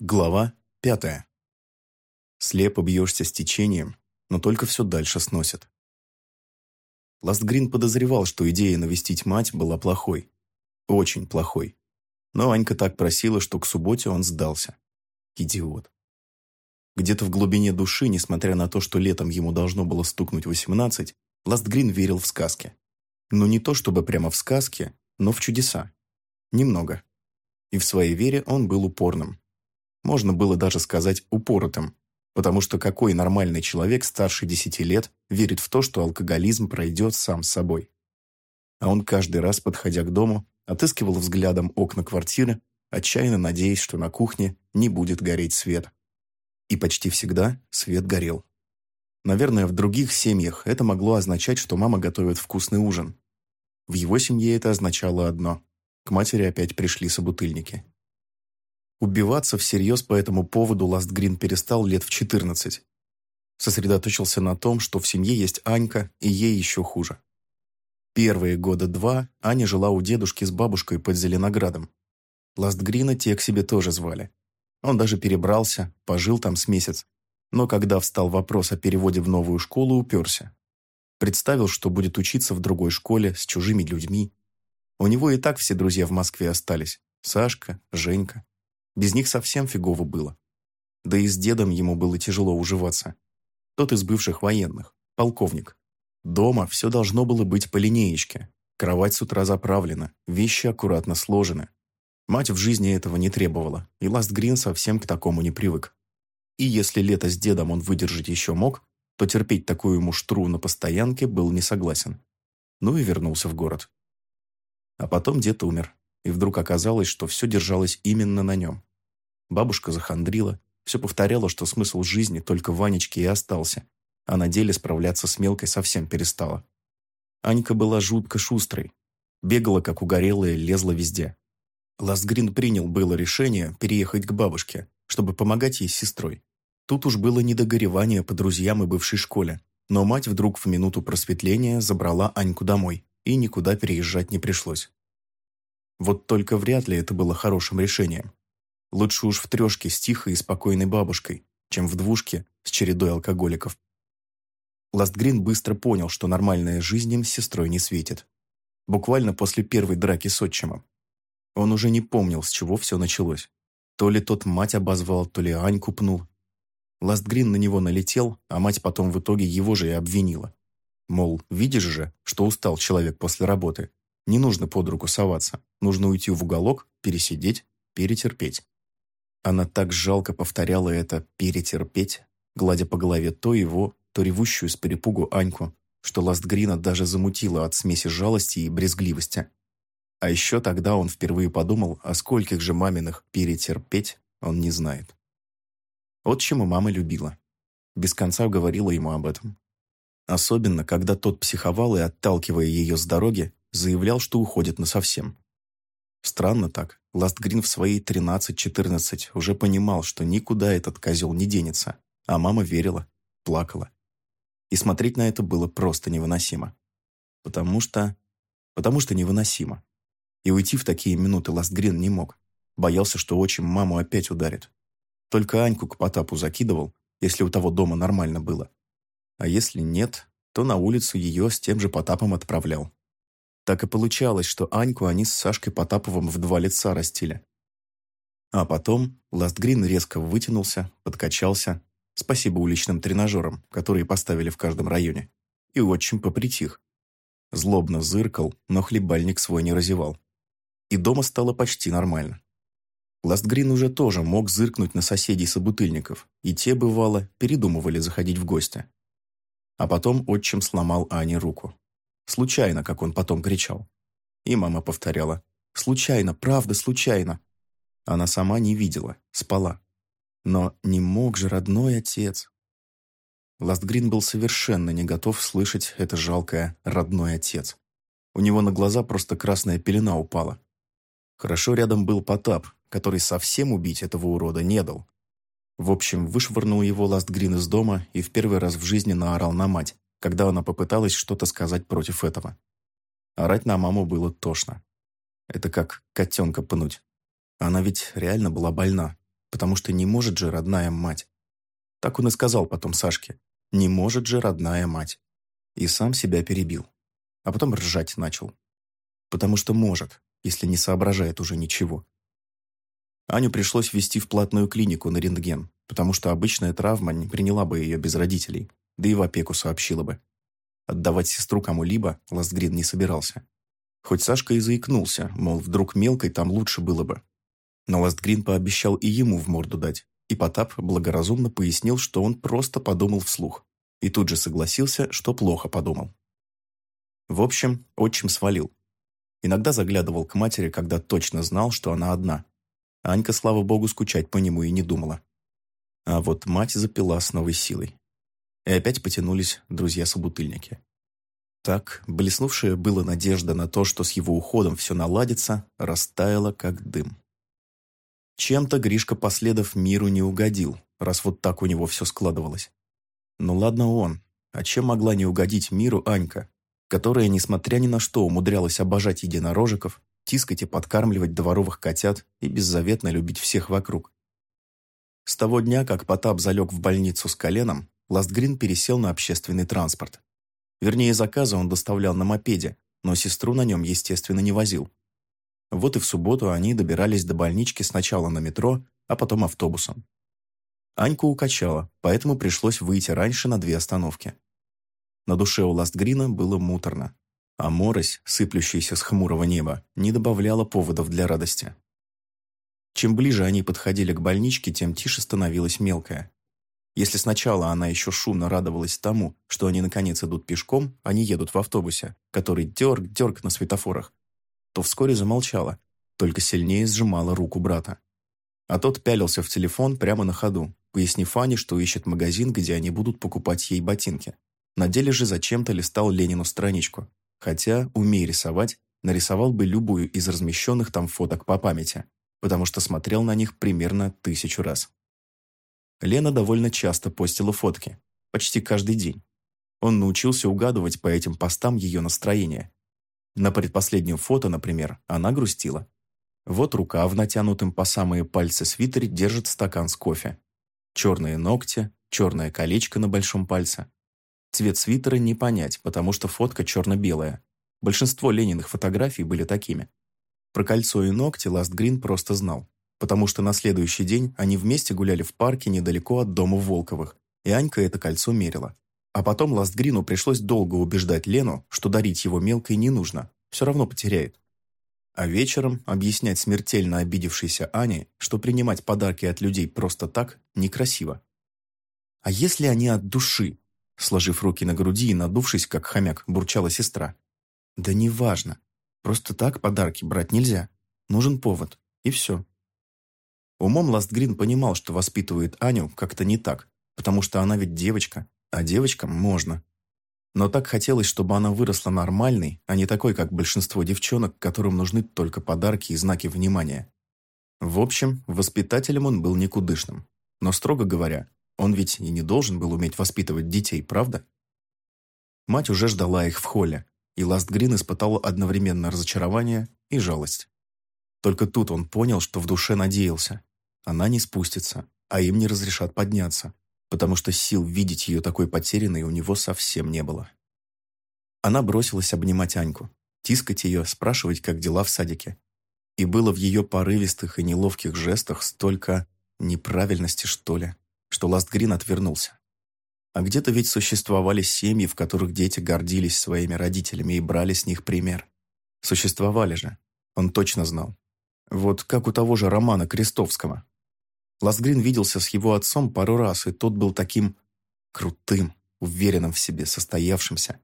Глава пятая. Слепо бьешься с течением, но только все дальше сносит. Ластгрин подозревал, что идея навестить мать была плохой. Очень плохой. Но Анька так просила, что к субботе он сдался. Идиот. Где-то в глубине души, несмотря на то, что летом ему должно было стукнуть 18, Ластгрин верил в сказки. Но не то чтобы прямо в сказки, но в чудеса. Немного. И в своей вере он был упорным. Можно было даже сказать упоротым, потому что какой нормальный человек старше 10 лет верит в то, что алкоголизм пройдет сам собой? А он каждый раз, подходя к дому, отыскивал взглядом окна квартиры, отчаянно надеясь, что на кухне не будет гореть свет. И почти всегда свет горел. Наверное, в других семьях это могло означать, что мама готовит вкусный ужин. В его семье это означало одно – к матери опять пришли собутыльники. Убиваться всерьез по этому поводу Ластгрин перестал лет в 14. Сосредоточился на том, что в семье есть Анька, и ей еще хуже. Первые года два Аня жила у дедушки с бабушкой под Зеленоградом. Ластгрина те к себе тоже звали. Он даже перебрался, пожил там с месяц. Но когда встал вопрос о переводе в новую школу, уперся. Представил, что будет учиться в другой школе с чужими людьми. У него и так все друзья в Москве остались. Сашка, Женька. Без них совсем фигово было. Да и с дедом ему было тяжело уживаться. Тот из бывших военных, полковник. Дома все должно было быть по линеечке. Кровать с утра заправлена, вещи аккуратно сложены. Мать в жизни этого не требовала, и Ластгрин совсем к такому не привык. И если лето с дедом он выдержать еще мог, то терпеть такую муштру на постоянке был не согласен. Ну и вернулся в город. А потом дед умер, и вдруг оказалось, что все держалось именно на нем. Бабушка захандрила, все повторяла, что смысл жизни только Ванечке и остался, а на деле справляться с мелкой совсем перестала. Анька была жутко шустрой. Бегала, как угорелая, лезла везде. Ластгрин принял было решение переехать к бабушке, чтобы помогать ей с сестрой. Тут уж было недогоревание по друзьям и бывшей школе, но мать вдруг в минуту просветления забрала Аньку домой, и никуда переезжать не пришлось. Вот только вряд ли это было хорошим решением. Лучше уж в трешке с тихой и спокойной бабушкой, чем в двушке с чередой алкоголиков. Ластгрин быстро понял, что нормальная жизнь им с сестрой не светит. Буквально после первой драки с отчимом. Он уже не помнил, с чего все началось. То ли тот мать обозвал, то ли Аньку пнул. Ластгрин на него налетел, а мать потом в итоге его же и обвинила. Мол, видишь же, что устал человек после работы. Не нужно под руку соваться. Нужно уйти в уголок, пересидеть, перетерпеть. Она так жалко повторяла это «перетерпеть», гладя по голове то его, то ревущую с перепугу Аньку, что Ластгрина даже замутила от смеси жалости и брезгливости. А еще тогда он впервые подумал, о скольких же маминых «перетерпеть» он не знает. Отчима мама любила. Без конца говорила ему об этом. Особенно, когда тот психовал и, отталкивая ее с дороги, заявлял, что уходит насовсем. Странно так. Ластгрин в свои 13-14 уже понимал, что никуда этот козел не денется, а мама верила, плакала. И смотреть на это было просто невыносимо. Потому что... Потому что невыносимо. И уйти в такие минуты Ластгрин не мог. Боялся, что отчим маму опять ударит. Только Аньку к Потапу закидывал, если у того дома нормально было. А если нет, то на улицу ее с тем же Потапом отправлял. Так и получалось, что Аньку они с Сашкой Потаповым в два лица растили. А потом Ластгрин резко вытянулся, подкачался, спасибо уличным тренажерам, которые поставили в каждом районе, и отчим попритих. Злобно зыркал, но хлебальник свой не разевал. И дома стало почти нормально. Ластгрин уже тоже мог зыркнуть на соседей-собутыльников, и те, бывало, передумывали заходить в гости. А потом отчим сломал Ане руку. Случайно, как он потом кричал. И мама повторяла. «Случайно, правда, случайно». Она сама не видела, спала. Но не мог же родной отец. Ластгрин был совершенно не готов слышать это жалкое «родной отец». У него на глаза просто красная пелена упала. Хорошо рядом был Потап, который совсем убить этого урода не дал. В общем, вышвырнул его Ластгрин из дома и в первый раз в жизни наорал на мать, когда она попыталась что-то сказать против этого. Орать на маму было тошно. Это как котенка пнуть. Она ведь реально была больна. потому что не может же родная мать. Так он и сказал потом Сашке. «Не может же родная мать». И сам себя перебил. А потом ржать начал. Потому что может, если не соображает уже ничего. Аню пришлось везти в платную клинику на рентген, потому что обычная травма не приняла бы ее без родителей, да и в опеку сообщила бы. Отдавать сестру кому-либо Ластгрин не собирался. Хоть Сашка и заикнулся, мол, вдруг мелкой там лучше было бы. Но Ластгрин пообещал и ему в морду дать, и Потап благоразумно пояснил, что он просто подумал вслух, и тут же согласился, что плохо подумал. В общем, отчим свалил. Иногда заглядывал к матери, когда точно знал, что она одна. Анька, слава богу, скучать по нему и не думала. А вот мать запила с новой силой. И опять потянулись друзья-собутыльники. Так, блеснувшая была надежда на то, что с его уходом все наладится, растаяла как дым. Чем-то Гришка Последов миру не угодил, раз вот так у него все складывалось. Ну ладно он, а чем могла не угодить миру Анька, которая, несмотря ни на что, умудрялась обожать единорожиков, тискать и подкармливать дворовых котят и беззаветно любить всех вокруг. С того дня, как Потап залег в больницу с коленом, Ластгрин пересел на общественный транспорт. Вернее, заказы он доставлял на мопеде, но сестру на нем, естественно, не возил. Вот и в субботу они добирались до больнички сначала на метро, а потом автобусом. Аньку укачало, поэтому пришлось выйти раньше на две остановки. На душе у Ластгрина было муторно, а морось, сыплющаяся с хмурого неба, не добавляла поводов для радости. Чем ближе они подходили к больничке, тем тише становилась мелкая. Если сначала она еще шумно радовалась тому, что они наконец идут пешком, а не едут в автобусе, который дерг-дерг на светофорах, то вскоре замолчала, только сильнее сжимала руку брата. А тот пялился в телефон прямо на ходу, пояснив Ане, что ищет магазин, где они будут покупать ей ботинки. На деле же зачем-то листал Ленину страничку. Хотя, умея рисовать, нарисовал бы любую из размещенных там фоток по памяти, потому что смотрел на них примерно тысячу раз. Лена довольно часто постила фотки, почти каждый день. Он научился угадывать по этим постам ее настроение. На предпоследнем фото, например, она грустила. Вот рука в натянутом по самые пальцы свитере держит стакан с кофе. Черные ногти, черное колечко на большом пальце. Цвет свитера не понять, потому что фотка черно-белая. Большинство Лениных фотографий были такими. Про кольцо и ногти Ласт Грин просто знал потому что на следующий день они вместе гуляли в парке недалеко от дома Волковых, и Анька это кольцо мерила. А потом Ластгрину пришлось долго убеждать Лену, что дарить его мелкой не нужно, все равно потеряет. А вечером объяснять смертельно обидевшейся Ане, что принимать подарки от людей просто так некрасиво. «А если они от души?» Сложив руки на груди и надувшись, как хомяк, бурчала сестра. «Да неважно. Просто так подарки брать нельзя. Нужен повод. И все. Умом Ластгрин понимал, что воспитывает Аню как-то не так, потому что она ведь девочка, а девочкам можно. Но так хотелось, чтобы она выросла нормальной, а не такой, как большинство девчонок, которым нужны только подарки и знаки внимания. В общем, воспитателем он был никудышным. Но, строго говоря, он ведь и не должен был уметь воспитывать детей, правда? Мать уже ждала их в холле, и Ластгрин испытал одновременно разочарование и жалость. Только тут он понял, что в душе надеялся. Она не спустится, а им не разрешат подняться, потому что сил видеть ее такой потерянной у него совсем не было. Она бросилась обнимать Аньку, тискать ее, спрашивать, как дела в садике. И было в ее порывистых и неловких жестах столько неправильности, что ли, что Ластгрин отвернулся. А где-то ведь существовали семьи, в которых дети гордились своими родителями и брали с них пример. Существовали же, он точно знал. Вот как у того же Романа Крестовского. Ласгрин виделся с его отцом пару раз, и тот был таким крутым, уверенным в себе, состоявшимся.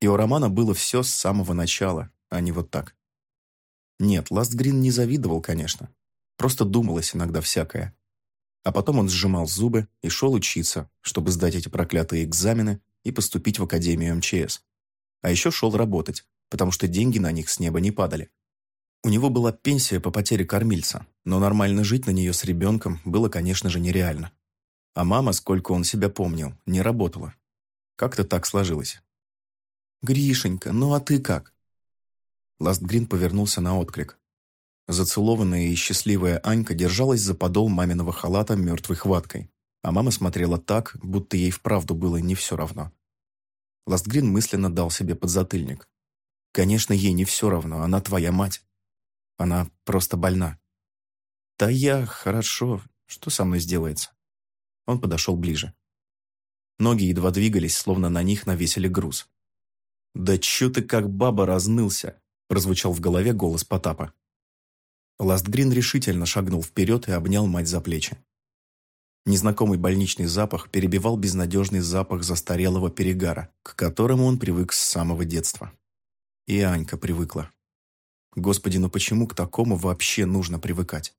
И у Романа было все с самого начала, а не вот так. Нет, Ластгрин не завидовал, конечно. Просто думалось иногда всякое. А потом он сжимал зубы и шел учиться, чтобы сдать эти проклятые экзамены и поступить в Академию МЧС. А еще шел работать, потому что деньги на них с неба не падали. У него была пенсия по потере кормильца, но нормально жить на нее с ребенком было, конечно же, нереально. А мама, сколько он себя помнил, не работала. Как-то так сложилось. «Гришенька, ну а ты как?» Ластгрин повернулся на отклик. Зацелованная и счастливая Анька держалась за подол маминого халата мертвой хваткой, а мама смотрела так, будто ей вправду было не все равно. Ластгрин мысленно дал себе подзатыльник. «Конечно, ей не все равно, она твоя мать. Она просто больна». «Да я, хорошо, что со мной сделается?» Он подошел ближе. Ноги едва двигались, словно на них навесили груз. «Да чё ты как баба разнылся?» прозвучал в голове голос Потапа. Ластгрин решительно шагнул вперед и обнял мать за плечи. Незнакомый больничный запах перебивал безнадежный запах застарелого перегара, к которому он привык с самого детства. И Анька привыкла. Господи, ну почему к такому вообще нужно привыкать?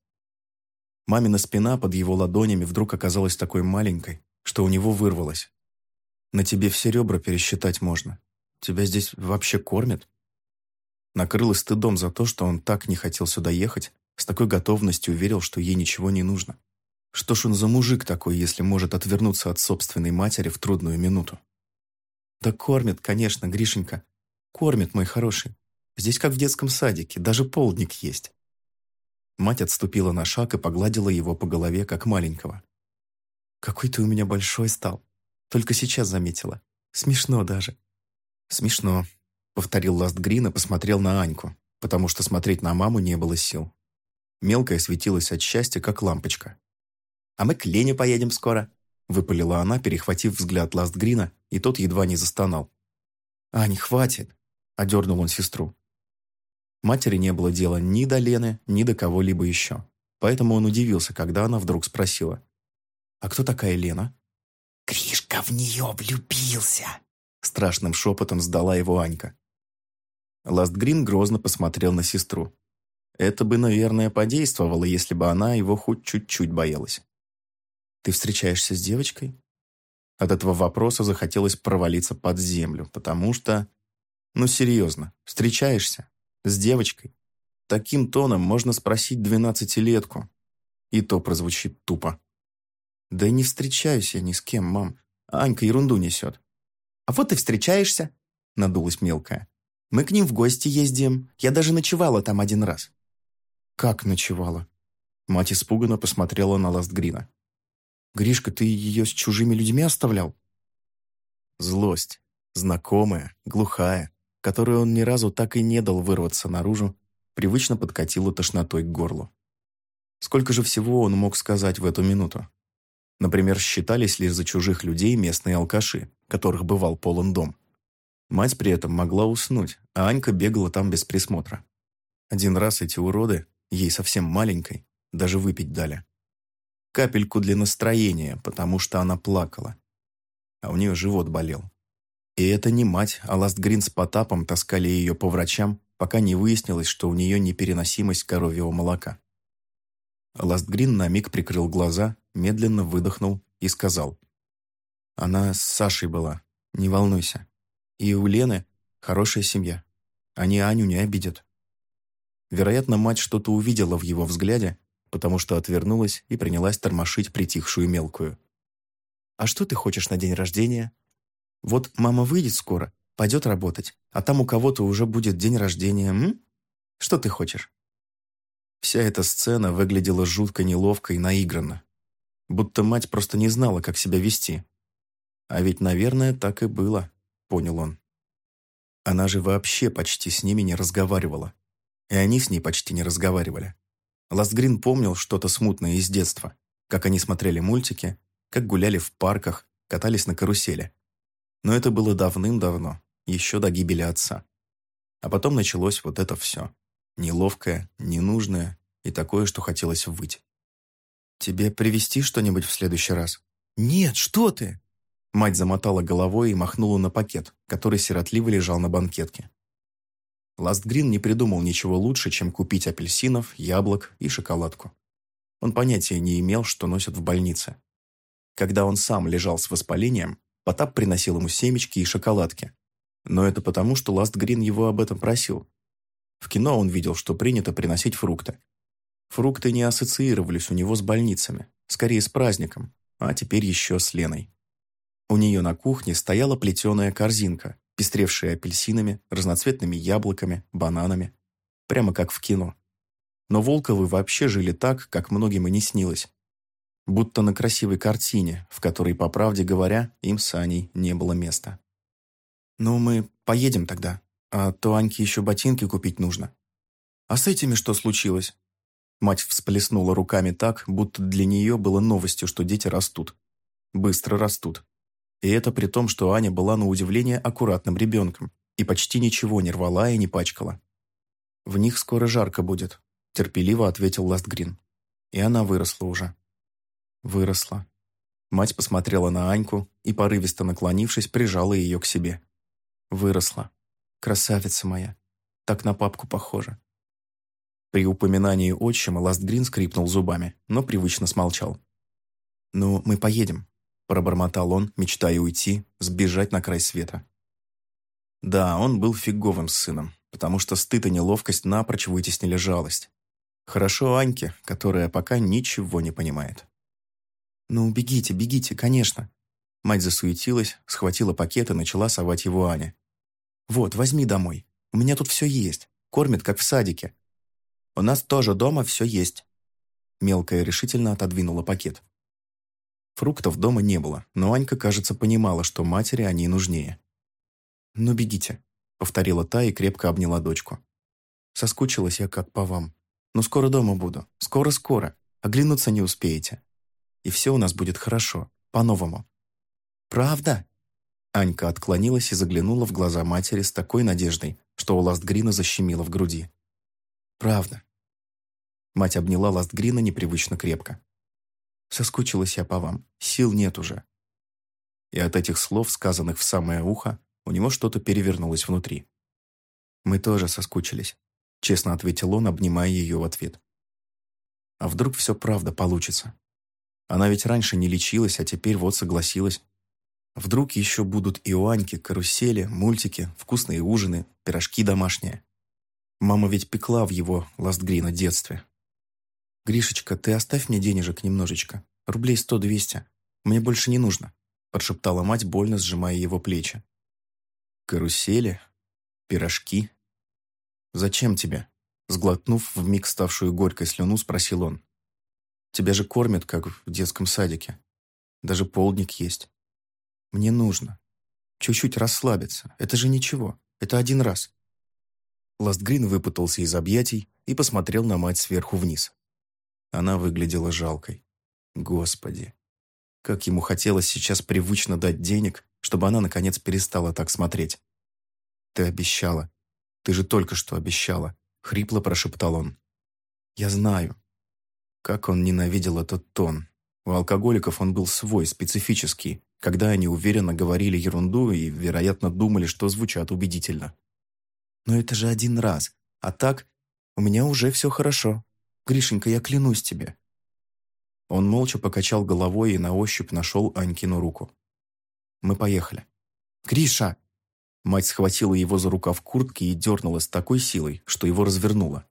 Мамина спина под его ладонями вдруг оказалась такой маленькой, что у него вырвалось. «На тебе все ребра пересчитать можно. Тебя здесь вообще кормят?» Накрылась стыдом за то, что он так не хотел сюда ехать, с такой готовностью уверил, что ей ничего не нужно. Что ж он за мужик такой, если может отвернуться от собственной матери в трудную минуту? Да кормят, конечно, Гришенька. Кормят, мой хороший. Здесь как в детском садике, даже полдник есть. Мать отступила на шаг и погладила его по голове, как маленького. «Какой ты у меня большой стал. Только сейчас заметила. Смешно даже». «Смешно», — повторил Ластгрин и посмотрел на Аньку, потому что смотреть на маму не было сил. Мелкая светилась от счастья, как лампочка. «А мы к Лене поедем скоро», — выпалила она, перехватив взгляд Ластгрина, и тот едва не застонал. «Ань, хватит!» — одернул он сестру. Матери не было дела ни до Лены, ни до кого-либо еще. Поэтому он удивился, когда она вдруг спросила. «А кто такая Лена?» «Гришка в нее влюбился!» Страшным шепотом сдала его Анька. Ластгрин грозно посмотрел на сестру. Это бы, наверное, подействовало, если бы она его хоть чуть-чуть боялась. «Ты встречаешься с девочкой?» От этого вопроса захотелось провалиться под землю, потому что... Ну, серьезно, встречаешься? С девочкой? Таким тоном можно спросить двенадцатилетку. И то прозвучит тупо. «Да не встречаюсь я ни с кем, мам. Анька ерунду несет». «А вот и встречаешься», — надулась мелкая. Мы к ним в гости ездим. Я даже ночевала там один раз». «Как ночевала?» Мать испуганно посмотрела на Ластгрина. «Гришка, ты ее с чужими людьми оставлял?» Злость, знакомая, глухая, которую он ни разу так и не дал вырваться наружу, привычно подкатила тошнотой к горлу. Сколько же всего он мог сказать в эту минуту? Например, считались ли за чужих людей местные алкаши, которых бывал полон дом? Мать при этом могла уснуть, а Анька бегала там без присмотра. Один раз эти уроды, ей совсем маленькой, даже выпить дали. Капельку для настроения, потому что она плакала. А у нее живот болел. И это не мать, а Ластгрин с Потапом таскали ее по врачам, пока не выяснилось, что у нее непереносимость коровьего молока. Ластгрин на миг прикрыл глаза, медленно выдохнул и сказал. «Она с Сашей была, не волнуйся». И у Лены хорошая семья. Они Аню не обидят. Вероятно, мать что-то увидела в его взгляде, потому что отвернулась и принялась тормошить притихшую мелкую. «А что ты хочешь на день рождения? Вот мама выйдет скоро, пойдет работать, а там у кого-то уже будет день рождения, м? Что ты хочешь?» Вся эта сцена выглядела жутко неловко и наигранно. Будто мать просто не знала, как себя вести. А ведь, наверное, так и было понял он. Она же вообще почти с ними не разговаривала. И они с ней почти не разговаривали. Ластгрин помнил что-то смутное из детства, как они смотрели мультики, как гуляли в парках, катались на карусели. Но это было давным-давно, еще до гибели отца. А потом началось вот это все. Неловкое, ненужное и такое, что хотелось выть. «Тебе привезти что-нибудь в следующий раз?» «Нет, что ты!» Мать замотала головой и махнула на пакет, который сиротливо лежал на банкетке. Ластгрин не придумал ничего лучше, чем купить апельсинов, яблок и шоколадку. Он понятия не имел, что носят в больнице. Когда он сам лежал с воспалением, Потап приносил ему семечки и шоколадки. Но это потому, что Ластгрин его об этом просил. В кино он видел, что принято приносить фрукты. Фрукты не ассоциировались у него с больницами, скорее с праздником, а теперь еще с Леной. У нее на кухне стояла плетеная корзинка, пестревшая апельсинами, разноцветными яблоками, бананами. Прямо как в кино. Но Волковы вообще жили так, как многим и не снилось. Будто на красивой картине, в которой, по правде говоря, им с Аней не было места. «Ну, мы поедем тогда, а то Аньке еще ботинки купить нужно». «А с этими что случилось?» Мать всплеснула руками так, будто для нее было новостью, что дети растут. Быстро растут. И это при том, что Аня была на удивление аккуратным ребенком и почти ничего не рвала и не пачкала. «В них скоро жарко будет», – терпеливо ответил Ластгрин. И она выросла уже. Выросла. Мать посмотрела на Аньку и, порывисто наклонившись, прижала ее к себе. Выросла. Красавица моя. Так на папку похожа. При упоминании отчима Ластгрин скрипнул зубами, но привычно смолчал. «Ну, мы поедем», – пробормотал он, мечтая уйти, сбежать на край света. Да, он был фиговым сыном, потому что стыд и неловкость напрочь вытеснили жалость. Хорошо Аньке, которая пока ничего не понимает. «Ну, бегите, бегите, конечно». Мать засуетилась, схватила пакет и начала совать его Ане. «Вот, возьми домой. У меня тут все есть. Кормят, как в садике. У нас тоже дома все есть». Мелкая решительно отодвинула пакет. Фруктов дома не было, но Анька, кажется, понимала, что матери они нужнее. «Ну, бегите», — повторила та и крепко обняла дочку. «Соскучилась я как по вам. Но скоро дома буду. Скоро-скоро. Оглянуться не успеете. И все у нас будет хорошо. По-новому». «Правда?» Анька отклонилась и заглянула в глаза матери с такой надеждой, что у Ластгрина защемило в груди. «Правда». Мать обняла Ластгрина непривычно крепко. «Соскучилась я по вам. Сил нет уже». И от этих слов, сказанных в самое ухо, у него что-то перевернулось внутри. «Мы тоже соскучились», — честно ответил он, обнимая ее в ответ. «А вдруг все правда получится? Она ведь раньше не лечилась, а теперь вот согласилась. Вдруг еще будут и у Аньки карусели, мультики, вкусные ужины, пирожки домашние. Мама ведь пекла в его Ластгрина детстве. «Гришечка, ты оставь мне денежек немножечко. Рублей сто-двести. Мне больше не нужно», – прошептала мать, больно сжимая его плечи. Карусели? Пирожки? Зачем тебе? Сглотнув вмиг ставшую горькой слюну, спросил он. Тебя же кормят, как в детском садике. Даже полдник есть. Мне нужно. Чуть-чуть расслабиться. Это же ничего. Это один раз. Ластгрин выпутался из объятий и посмотрел на мать сверху вниз. Она выглядела жалкой. Господи. Как ему хотелось сейчас привычно дать денег, чтобы она, наконец, перестала так смотреть. «Ты обещала. Ты же только что обещала», — хрипло прошептал он. «Я знаю». Как он ненавидел этот тон. У алкоголиков он был свой, специфический, когда они уверенно говорили ерунду и, вероятно, думали, что звучат убедительно. «Но это же один раз. А так, у меня уже все хорошо. Гришенька, я клянусь тебе». Он молча покачал головой и на ощупь нашел Анькину руку. Мы поехали. «Гриша!» Мать схватила его за рукав куртки и дернула с такой силой, что его развернуло.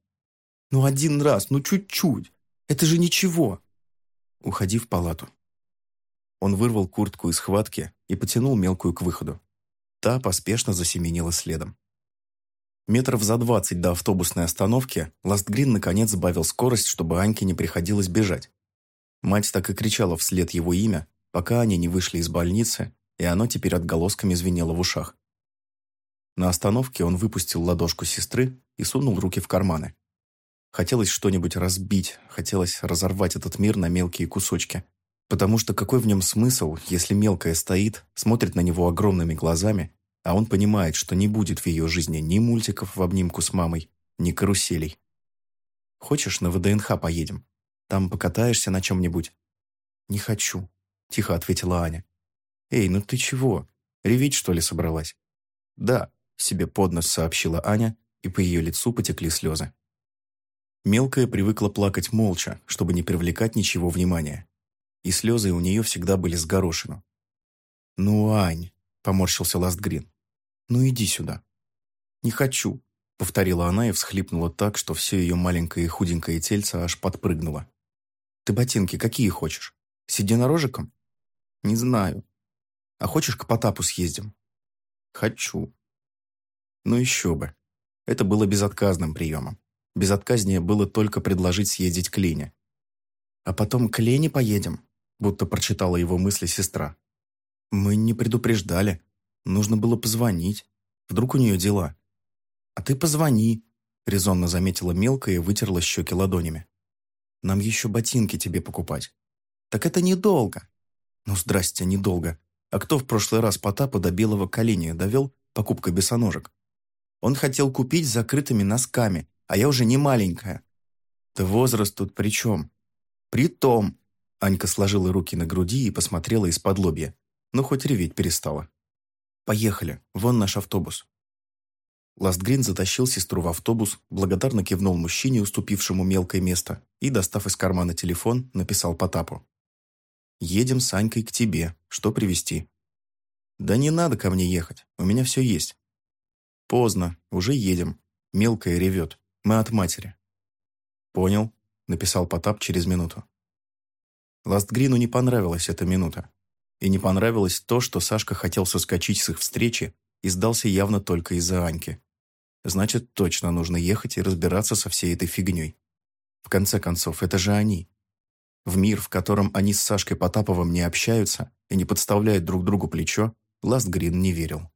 «Ну один раз, ну чуть-чуть! Это же ничего!» «Уходи в палату». Он вырвал куртку из хватки и потянул мелкую к выходу. Та поспешно засеменила следом. Метров за двадцать до автобусной остановки Ластгрин наконец сбавил скорость, чтобы Аньке не приходилось бежать. Мать так и кричала вслед его имя, пока они не вышли из больницы и оно теперь отголосками звенело в ушах. На остановке он выпустил ладошку сестры и сунул руки в карманы. Хотелось что-нибудь разбить, хотелось разорвать этот мир на мелкие кусочки. Потому что какой в нем смысл, если мелкая стоит, смотрит на него огромными глазами, а он понимает, что не будет в ее жизни ни мультиков в обнимку с мамой, ни каруселей. «Хочешь, на ВДНХ поедем? Там покатаешься на чем-нибудь?» «Не хочу», – тихо ответила Аня. «Эй, ну ты чего? Реветь, что ли, собралась?» «Да», — себе под нос сообщила Аня, и по ее лицу потекли слезы. Мелкая привыкла плакать молча, чтобы не привлекать ничего внимания. И слезы у нее всегда были с горошину. «Ну, Ань», — поморщился Ластгрин, — «ну иди сюда». «Не хочу», — повторила она и всхлипнула так, что все ее маленькое и худенькое тельце аж подпрыгнуло. «Ты ботинки какие хочешь? С единорожиком?» «Не знаю», а хочешь, к Потапу съездим?» «Хочу». Ну еще бы. Это было безотказным приемом. Безотказнее было только предложить съездить к Лене. «А потом к Лене поедем», будто прочитала его мысли сестра. «Мы не предупреждали. Нужно было позвонить. Вдруг у нее дела». «А ты позвони», — резонно заметила мелкая и вытерла щеки ладонями. «Нам еще ботинки тебе покупать». «Так это недолго». «Ну, здрасте, недолго. А кто в прошлый раз Потапа до белого коленя довел покупкой босоножек? Он хотел купить закрытыми носками, а я уже не маленькая». «Да возраст тут при чем?» «При том». Анька сложила руки на груди и посмотрела из-под лобья, но хоть реветь перестала. «Поехали, вон наш автобус». Ластгрин затащил сестру в автобус, благодарно кивнул мужчине, уступившему мелкое место, и, достав из кармана телефон, написал Потапу. «Едем с Анькой к тебе. Что привезти?» «Да не надо ко мне ехать. У меня все есть». «Поздно. Уже едем. Мелкая ревет. Мы от матери». «Понял», — написал Потап через минуту. Ластгрину не понравилась эта минута. И не понравилось то, что Сашка хотел соскочить с их встречи и сдался явно только из-за Аньки. Значит, точно нужно ехать и разбираться со всей этой фигней. В конце концов, это же они. В мир, в котором они с Сашкой Потаповым не общаются и не подставляют друг другу плечо, Ластгрин не верил.